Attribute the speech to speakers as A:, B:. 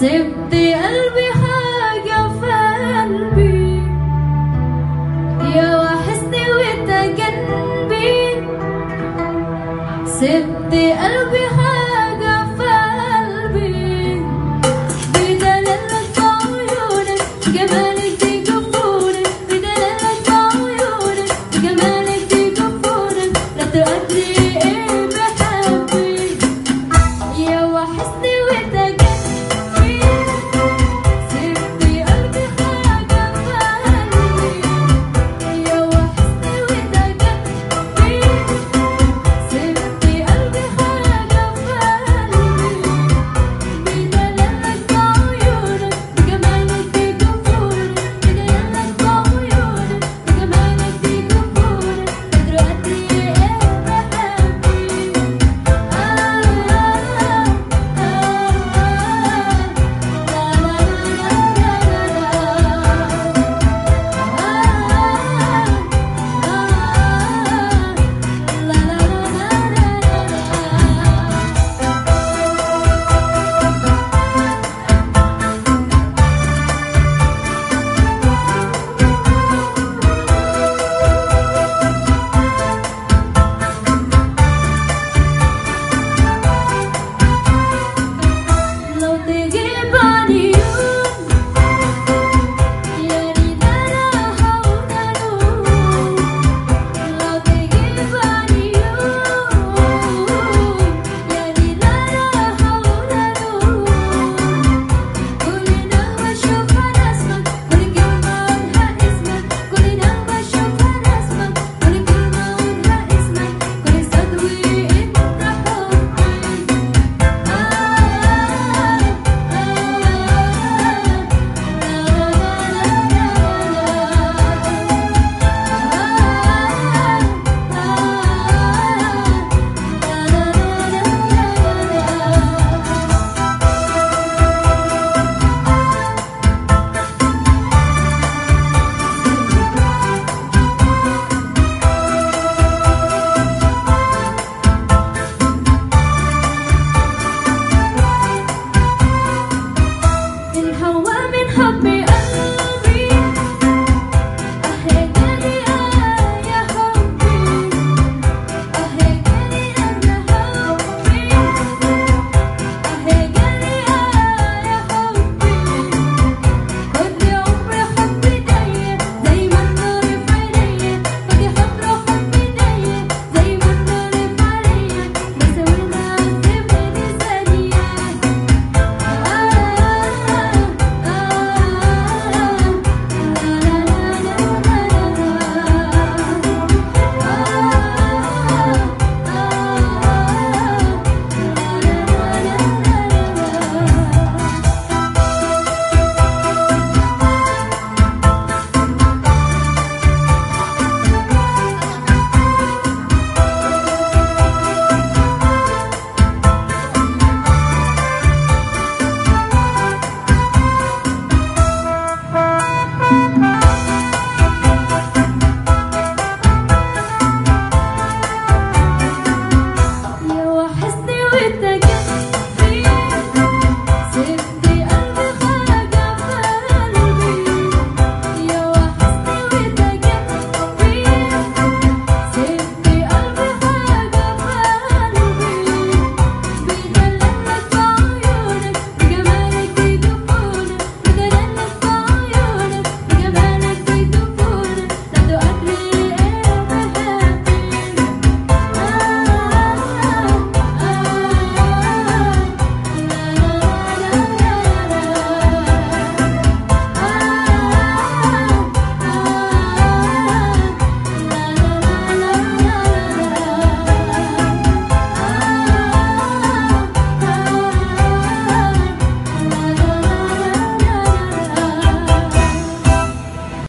A: سبت قلبي حاجة في قلبي. يا وحشني وانت